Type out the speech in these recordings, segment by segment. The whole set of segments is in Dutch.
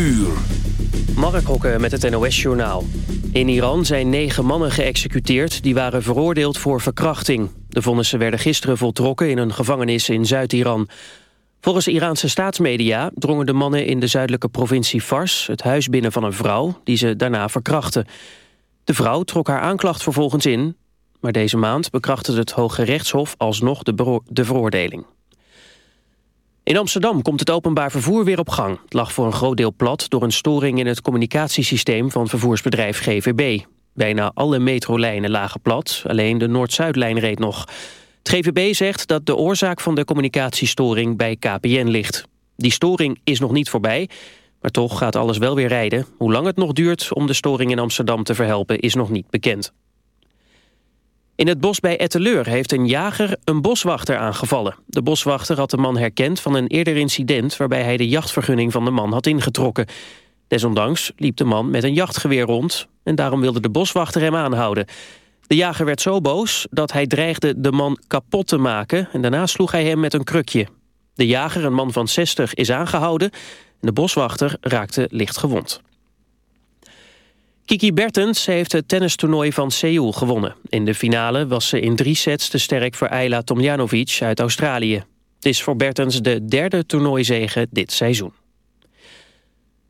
uur. Mark Hokken met het NOS-journaal. In Iran zijn negen mannen geëxecuteerd... die waren veroordeeld voor verkrachting. De vonnissen werden gisteren voltrokken in een gevangenis in Zuid-Iran. Volgens Iraanse staatsmedia drongen de mannen in de zuidelijke provincie Fars... het huis binnen van een vrouw die ze daarna verkrachten. De vrouw trok haar aanklacht vervolgens in... maar deze maand bekrachtigde het Hoge Rechtshof alsnog de, de veroordeling. In Amsterdam komt het openbaar vervoer weer op gang. Het lag voor een groot deel plat door een storing in het communicatiesysteem van vervoersbedrijf GVB. Bijna alle metrolijnen lagen plat, alleen de Noord-Zuidlijn reed nog. Het GVB zegt dat de oorzaak van de communicatiestoring bij KPN ligt. Die storing is nog niet voorbij, maar toch gaat alles wel weer rijden. Hoe lang het nog duurt om de storing in Amsterdam te verhelpen is nog niet bekend. In het bos bij Etteleur heeft een jager een boswachter aangevallen. De boswachter had de man herkend van een eerder incident... waarbij hij de jachtvergunning van de man had ingetrokken. Desondanks liep de man met een jachtgeweer rond... en daarom wilde de boswachter hem aanhouden. De jager werd zo boos dat hij dreigde de man kapot te maken... en daarna sloeg hij hem met een krukje. De jager, een man van 60, is aangehouden... en de boswachter raakte licht gewond. Kiki Bertens heeft het tennistoernooi van Seoul gewonnen. In de finale was ze in drie sets te sterk voor Ayla Tomjanovic uit Australië. Het is voor Bertens de derde toernooizege dit seizoen.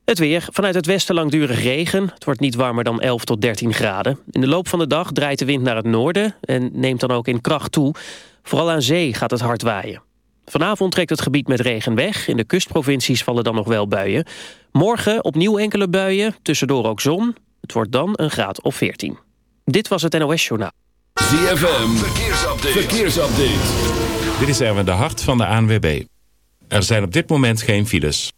Het weer. Vanuit het westen langdurig regen. Het wordt niet warmer dan 11 tot 13 graden. In de loop van de dag draait de wind naar het noorden... en neemt dan ook in kracht toe. Vooral aan zee gaat het hard waaien. Vanavond trekt het gebied met regen weg. In de kustprovincies vallen dan nog wel buien. Morgen opnieuw enkele buien, tussendoor ook zon. Het wordt dan een graad of 14. Dit was het NOS Journaal. ZFM, verkeersupdate. verkeersupdate. Dit is Erwin de Hart van de ANWB. Er zijn op dit moment geen files.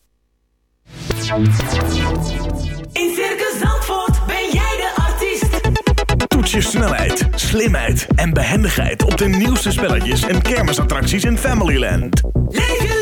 In Circus Zandvoort ben jij de artiest. Toets je snelheid, slimheid en behendigheid... op de nieuwste spelletjes en kermisattracties in Familyland. Leef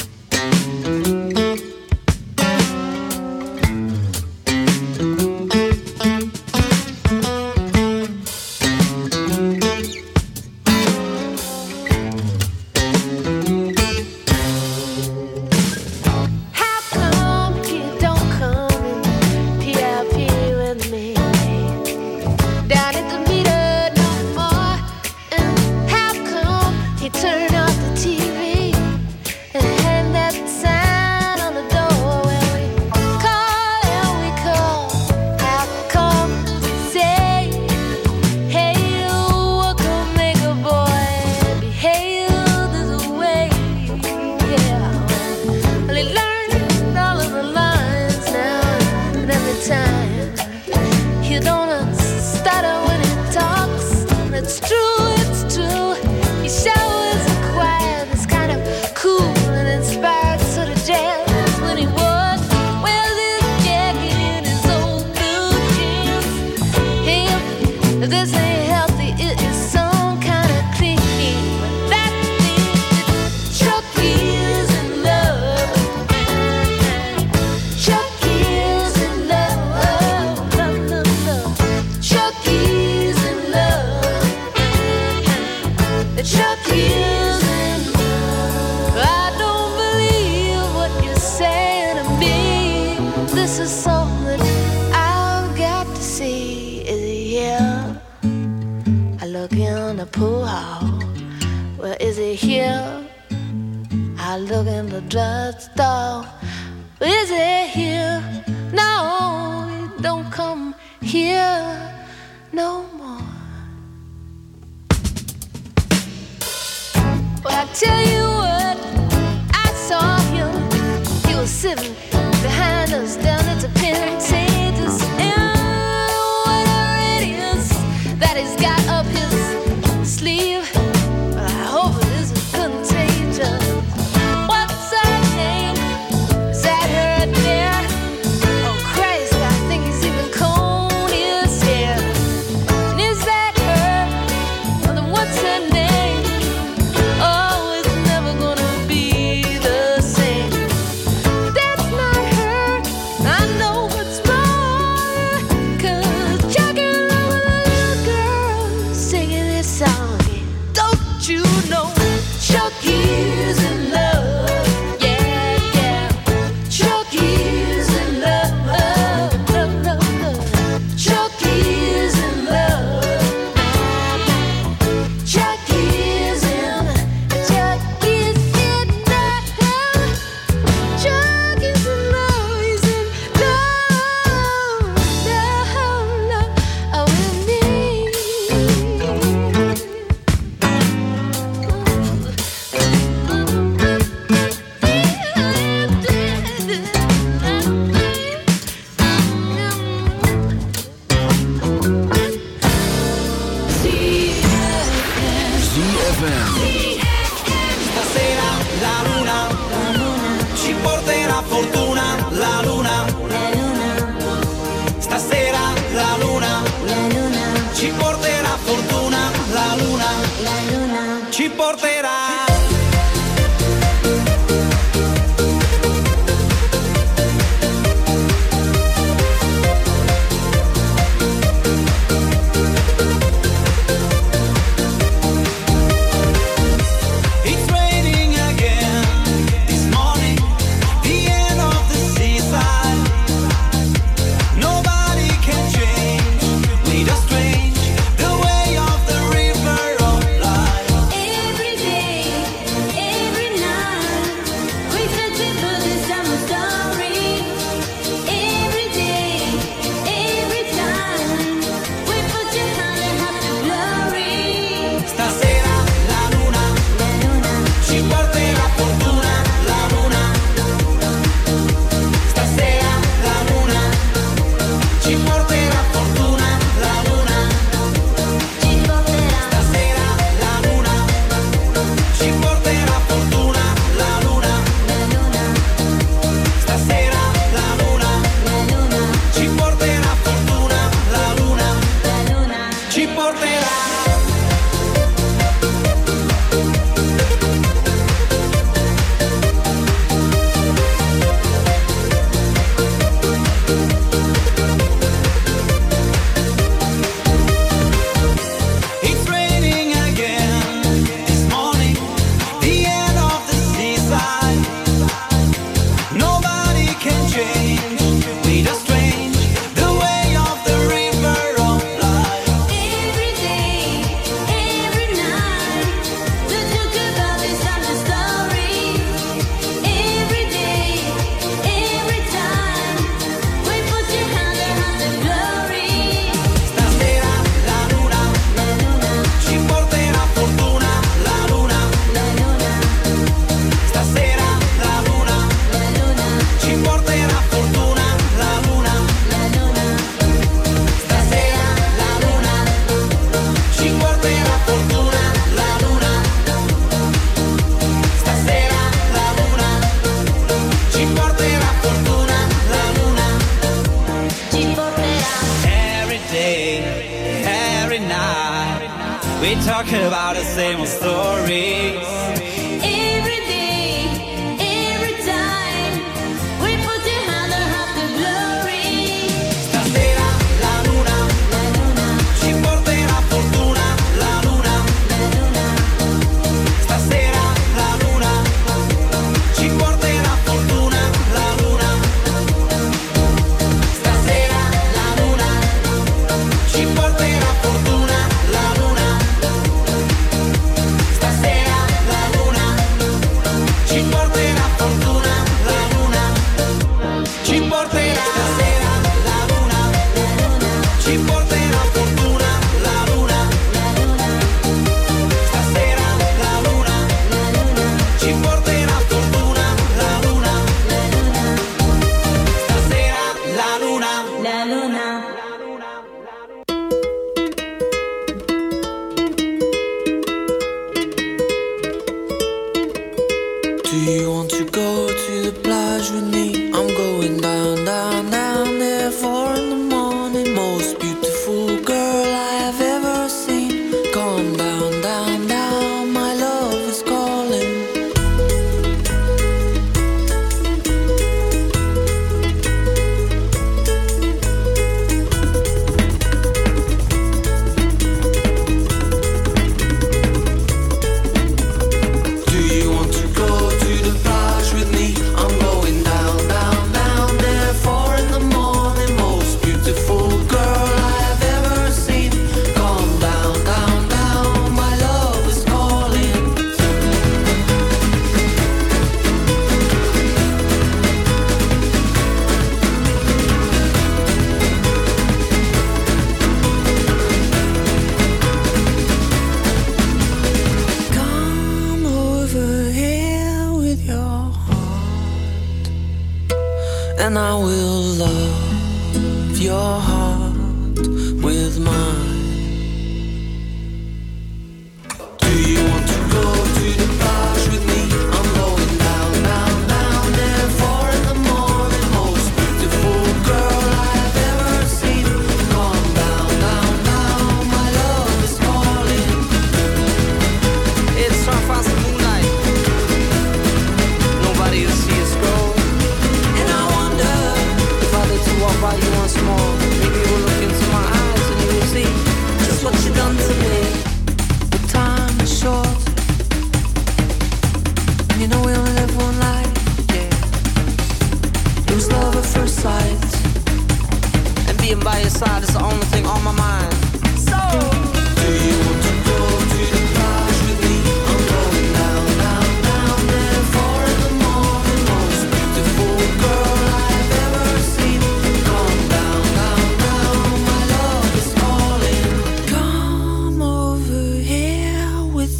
Tell you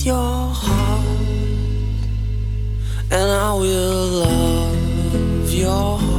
your heart, and I will love your heart.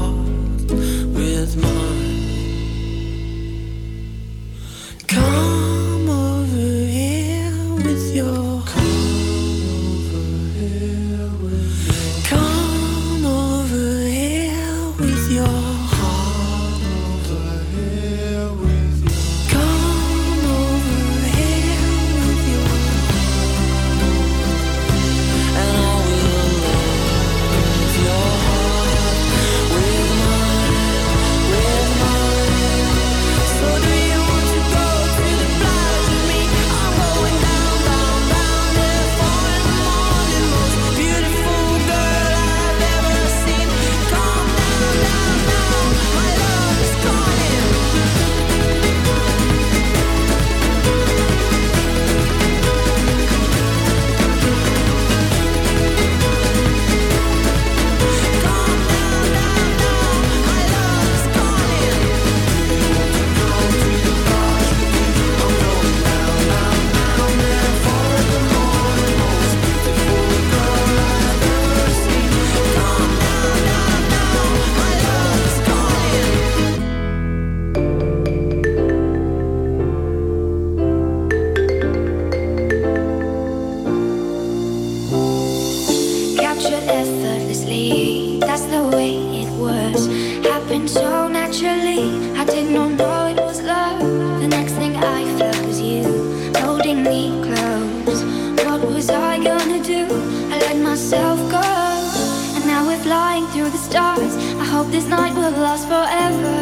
last forever.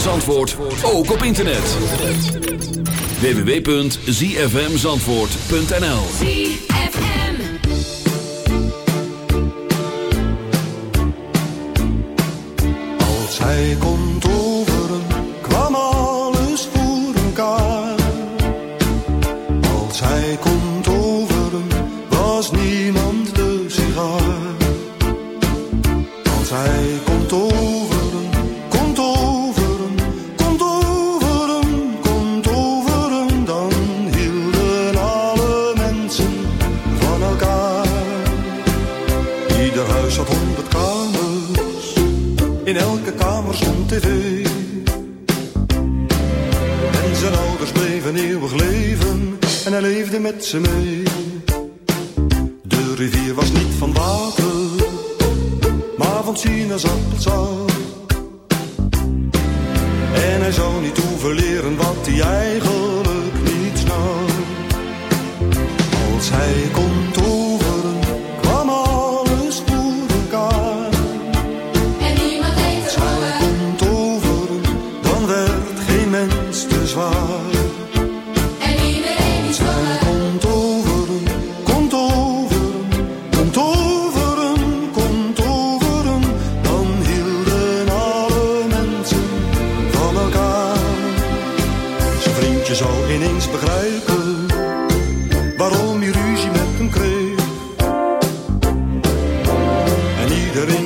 van Zandvoort ook op internet. www.zfmzandvoort.nl Als hij komt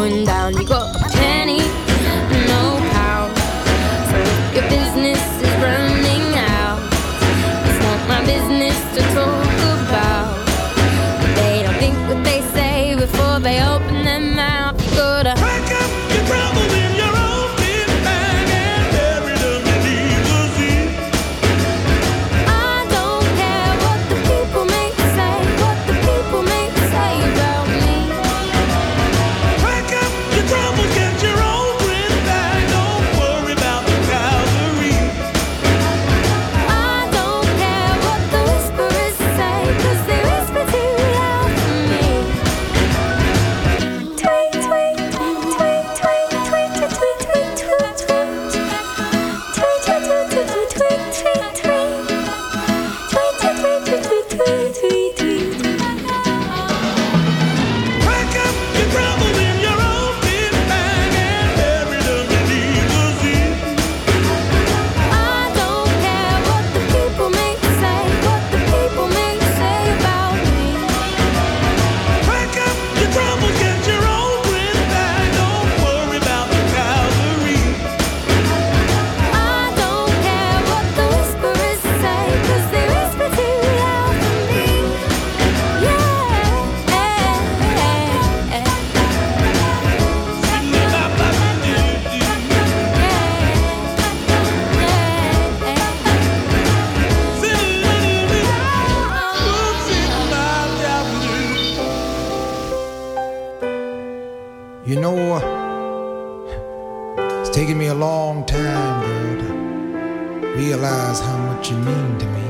going down. You go realize how much you mean to me.